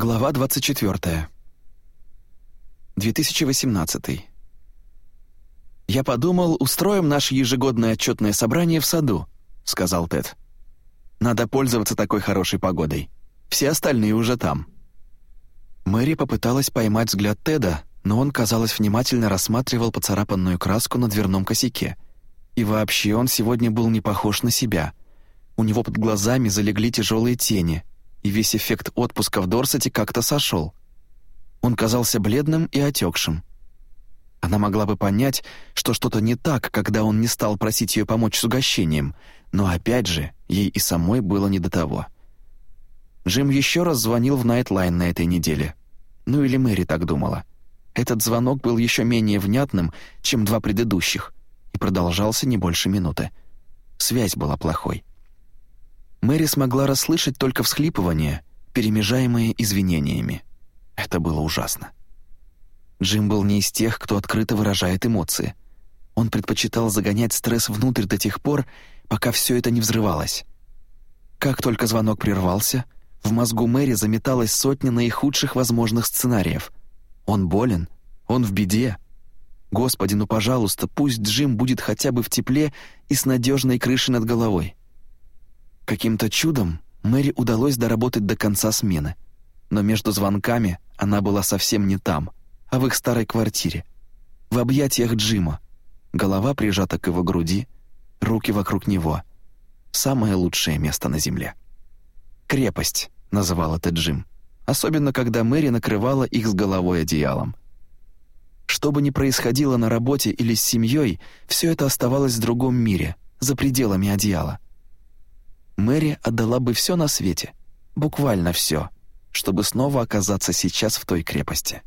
Глава 24. 2018. «Я подумал, устроим наше ежегодное отчетное собрание в саду», — сказал Тед. «Надо пользоваться такой хорошей погодой. Все остальные уже там». Мэри попыталась поймать взгляд Теда, но он, казалось, внимательно рассматривал поцарапанную краску на дверном косяке. И вообще он сегодня был не похож на себя. У него под глазами залегли тяжелые тени, и весь эффект отпуска в Дорсете как-то сошел. Он казался бледным и отекшим. Она могла бы понять, что что-то не так, когда он не стал просить ее помочь с угощением, но опять же, ей и самой было не до того. Джим еще раз звонил в Найтлайн на этой неделе. Ну или Мэри так думала. Этот звонок был еще менее внятным, чем два предыдущих, и продолжался не больше минуты. Связь была плохой. Мэри смогла расслышать только всхлипывание, перемежаемые извинениями. Это было ужасно. Джим был не из тех, кто открыто выражает эмоции. Он предпочитал загонять стресс внутрь до тех пор, пока все это не взрывалось. Как только звонок прервался, в мозгу Мэри заметалась сотня наихудших возможных сценариев. Он болен, он в беде. Господи, ну пожалуйста, пусть Джим будет хотя бы в тепле и с надежной крышей над головой. Каким-то чудом Мэри удалось доработать до конца смены. Но между звонками она была совсем не там, а в их старой квартире. В объятиях Джима. Голова прижата к его груди, руки вокруг него. Самое лучшее место на земле. «Крепость», — называл это Джим. Особенно, когда Мэри накрывала их с головой одеялом. Что бы ни происходило на работе или с семьей, все это оставалось в другом мире, за пределами одеяла. Мэри отдала бы все на свете, буквально все, чтобы снова оказаться сейчас в той крепости.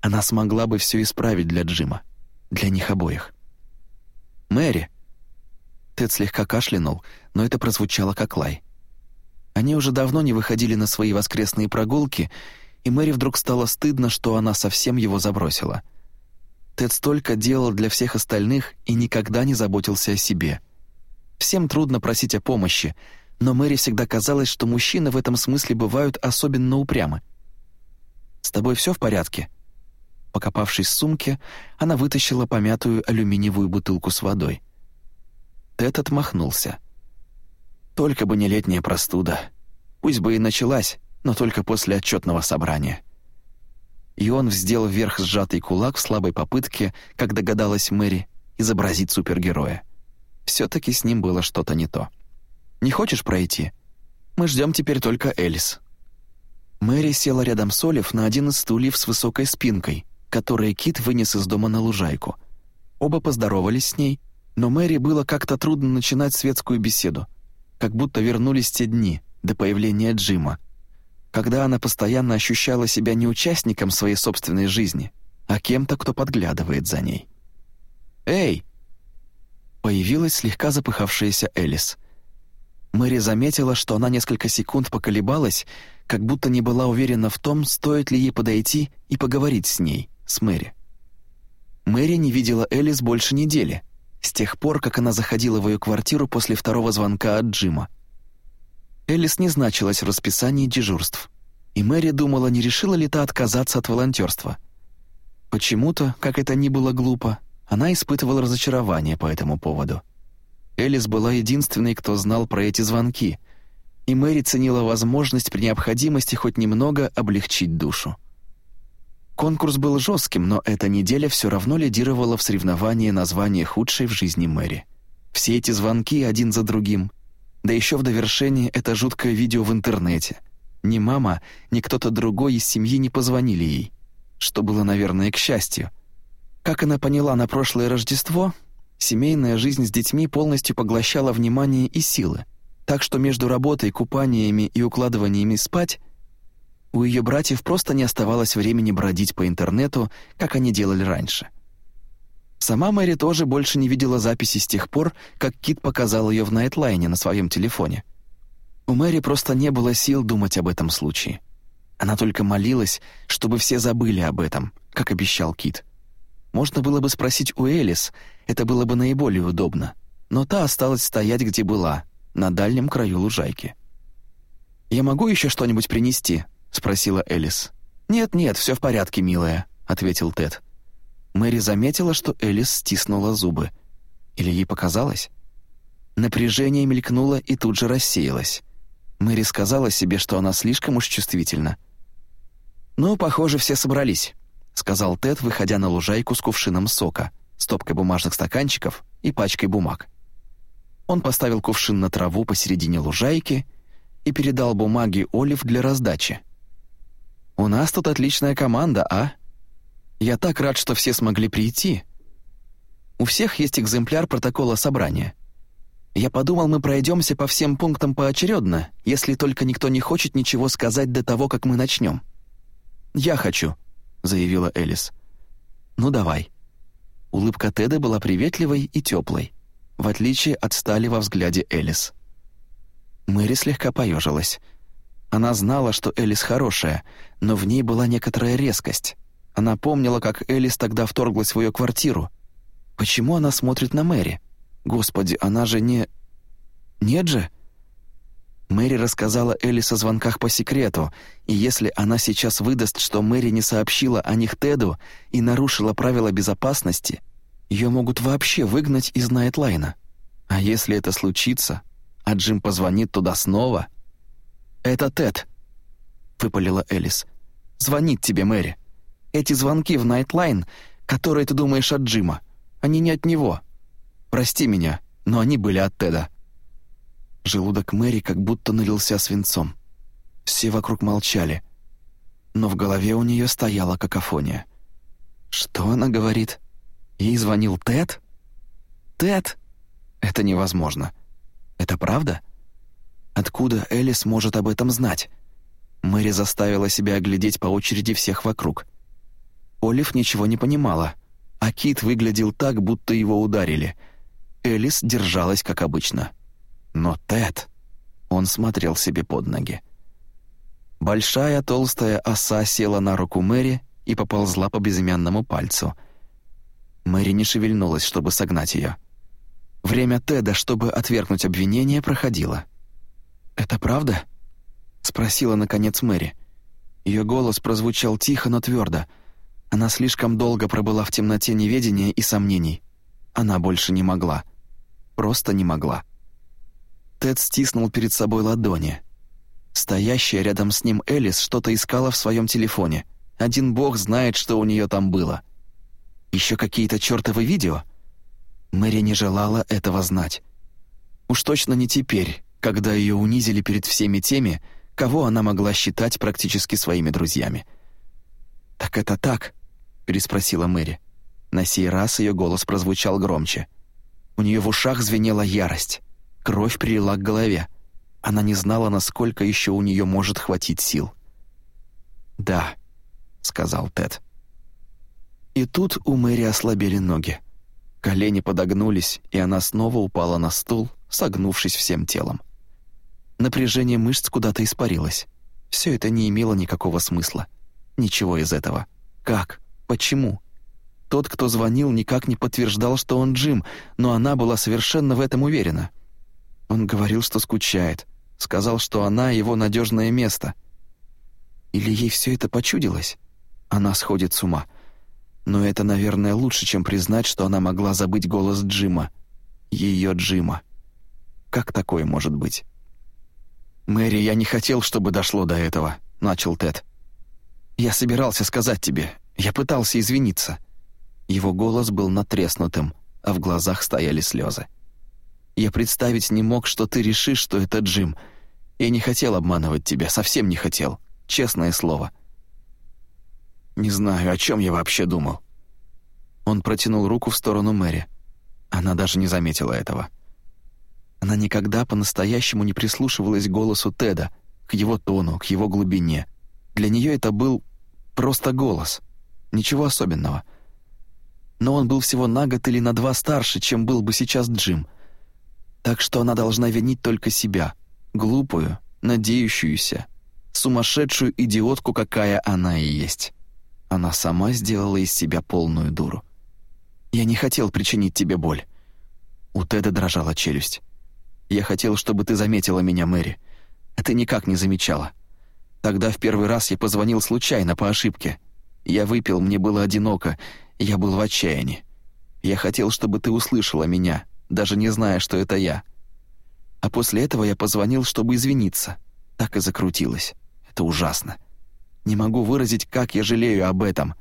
Она смогла бы все исправить для Джима, для них обоих. «Мэри!» Тед слегка кашлянул, но это прозвучало как лай. Они уже давно не выходили на свои воскресные прогулки, и Мэри вдруг стало стыдно, что она совсем его забросила. Тед столько делал для всех остальных и никогда не заботился о себе — Всем трудно просить о помощи, но Мэри всегда казалось, что мужчины в этом смысле бывают особенно упрямы. «С тобой все в порядке?» Покопавшись в сумке, она вытащила помятую алюминиевую бутылку с водой. Тед отмахнулся. «Только бы не летняя простуда. Пусть бы и началась, но только после отчетного собрания». И он вздел вверх сжатый кулак в слабой попытке, как догадалась Мэри, изобразить супергероя. Все-таки с ним было что-то не то. «Не хочешь пройти? Мы ждем теперь только Элис». Мэри села рядом с Олив на один из стульев с высокой спинкой, которые Кит вынес из дома на лужайку. Оба поздоровались с ней, но Мэри было как-то трудно начинать светскую беседу, как будто вернулись те дни до появления Джима, когда она постоянно ощущала себя не участником своей собственной жизни, а кем-то, кто подглядывает за ней. «Эй!» Появилась слегка запыхавшаяся Элис. Мэри заметила, что она несколько секунд поколебалась, как будто не была уверена в том, стоит ли ей подойти и поговорить с ней, с Мэри. Мэри не видела Элис больше недели, с тех пор, как она заходила в ее квартиру после второго звонка от Джима. Элис не значилась в расписании дежурств, и Мэри думала, не решила ли та отказаться от волонтерства. Почему-то, как это ни было глупо, она испытывала разочарование по этому поводу. Элис была единственной, кто знал про эти звонки, и Мэри ценила возможность при необходимости хоть немного облегчить душу. Конкурс был жестким, но эта неделя все равно лидировала в соревновании названия худшей в жизни Мэри. Все эти звонки один за другим, да еще в довершение это жуткое видео в интернете. Ни мама, ни кто-то другой из семьи не позвонили ей, что было, наверное, к счастью — как она поняла на прошлое Рождество, семейная жизнь с детьми полностью поглощала внимание и силы, так что между работой, купаниями и укладываниями спать у ее братьев просто не оставалось времени бродить по интернету, как они делали раньше. Сама Мэри тоже больше не видела записи с тех пор, как Кит показал ее в Найтлайне на своем телефоне. У Мэри просто не было сил думать об этом случае. Она только молилась, чтобы все забыли об этом, как обещал Кит. Можно было бы спросить у Элис, это было бы наиболее удобно, но та осталась стоять, где была, на дальнем краю лужайки. «Я могу еще что-нибудь принести?» — спросила Элис. «Нет-нет, все в порядке, милая», — ответил Тед. Мэри заметила, что Элис стиснула зубы. Или ей показалось? Напряжение мелькнуло и тут же рассеялось. Мэри сказала себе, что она слишком уж чувствительна. «Ну, похоже, все собрались», — сказал Тед, выходя на лужайку с кувшином сока, стопкой бумажных стаканчиков и пачкой бумаг. Он поставил кувшин на траву посередине лужайки и передал бумаги Олив для раздачи. «У нас тут отличная команда, а? Я так рад, что все смогли прийти. У всех есть экземпляр протокола собрания. Я подумал, мы пройдемся по всем пунктам поочередно, если только никто не хочет ничего сказать до того, как мы начнем. «Я хочу», — заявила Элис. «Ну давай». Улыбка Теда была приветливой и теплой, в отличие от стали во взгляде Элис. Мэри слегка поежилась. Она знала, что Элис хорошая, но в ней была некоторая резкость. Она помнила, как Элис тогда вторглась в ее квартиру. Почему она смотрит на Мэри? Господи, она же не... Нет же? Мэри рассказала Элис о звонках по секрету, и если она сейчас выдаст, что Мэри не сообщила о них Теду и нарушила правила безопасности, ее могут вообще выгнать из Найтлайна. А если это случится, а Джим позвонит туда снова... «Это Тед», — выпалила Элис. «Звонит тебе Мэри. Эти звонки в Найтлайн, которые ты думаешь от Джима, они не от него. Прости меня, но они были от Теда». Желудок Мэри как будто налился свинцом. Все вокруг молчали. Но в голове у нее стояла какофония. «Что она говорит? Ей звонил Тед?» «Тед? Это невозможно. Это правда?» Откуда Элис может об этом знать? Мэри заставила себя оглядеть по очереди всех вокруг. Олив ничего не понимала, а Кит выглядел так, будто его ударили. Элис держалась, как обычно. Но Тед... Он смотрел себе под ноги. Большая толстая оса села на руку Мэри и поползла по безымянному пальцу. Мэри не шевельнулась, чтобы согнать ее. Время Теда, чтобы отвергнуть обвинение, проходило. «Это правда?» — спросила, наконец, Мэри. Ее голос прозвучал тихо, но твердо. Она слишком долго пробыла в темноте неведения и сомнений. Она больше не могла. Просто не могла. Тед стиснул перед собой ладони. Стоящая рядом с ним Элис что-то искала в своем телефоне. Один бог знает, что у нее там было. Еще какие-то чертовы видео? Мэри не желала этого знать. Уж точно не теперь, когда ее унизили перед всеми теми, кого она могла считать практически своими друзьями. «Так это так?» — переспросила Мэри. На сей раз ее голос прозвучал громче. У нее в ушах звенела ярость. Кровь прилила к голове. Она не знала, насколько еще у нее может хватить сил. «Да», — сказал Тед. И тут у Мэри ослабели ноги. Колени подогнулись, и она снова упала на стул, согнувшись всем телом. Напряжение мышц куда-то испарилось. Все это не имело никакого смысла. Ничего из этого. Как? Почему? Тот, кто звонил, никак не подтверждал, что он Джим, но она была совершенно в этом уверена. Он говорил, что скучает. Сказал, что она — его надежное место. Или ей все это почудилось? Она сходит с ума. Но это, наверное, лучше, чем признать, что она могла забыть голос Джима. Ее Джима. Как такое может быть? «Мэри, я не хотел, чтобы дошло до этого», — начал Тед. «Я собирался сказать тебе. Я пытался извиниться». Его голос был натреснутым, а в глазах стояли слезы. «Я представить не мог, что ты решишь, что это Джим. Я не хотел обманывать тебя, совсем не хотел. Честное слово». «Не знаю, о чем я вообще думал». Он протянул руку в сторону Мэри. Она даже не заметила этого. Она никогда по-настоящему не прислушивалась к голосу Теда, к его тону, к его глубине. Для нее это был просто голос, ничего особенного. Но он был всего на год или на два старше, чем был бы сейчас Джим. Так что она должна винить только себя, глупую, надеющуюся, сумасшедшую идиотку, какая она и есть. Она сама сделала из себя полную дуру. «Я не хотел причинить тебе боль». У Теда дрожала челюсть. Я хотел, чтобы ты заметила меня, Мэри. А ты никак не замечала. Тогда в первый раз я позвонил случайно, по ошибке. Я выпил, мне было одиноко, я был в отчаянии. Я хотел, чтобы ты услышала меня, даже не зная, что это я. А после этого я позвонил, чтобы извиниться. Так и закрутилось. Это ужасно. Не могу выразить, как я жалею об этом.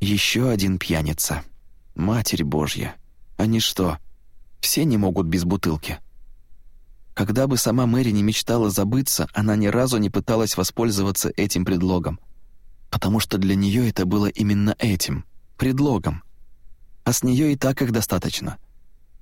Еще один пьяница. Матерь Божья. Они что, все не могут без бутылки?» Когда бы сама Мэри не мечтала забыться, она ни разу не пыталась воспользоваться этим предлогом. Потому что для нее это было именно этим, предлогом. А с нее и так их достаточно.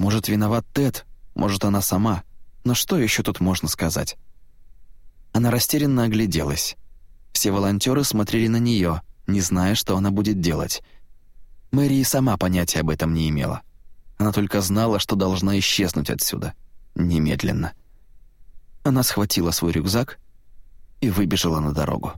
Может, виноват Тед, может, она сама. Но что еще тут можно сказать? Она растерянно огляделась. Все волонтеры смотрели на нее, не зная, что она будет делать. Мэри и сама понятия об этом не имела. Она только знала, что должна исчезнуть отсюда. Немедленно. Она схватила свой рюкзак и выбежала на дорогу.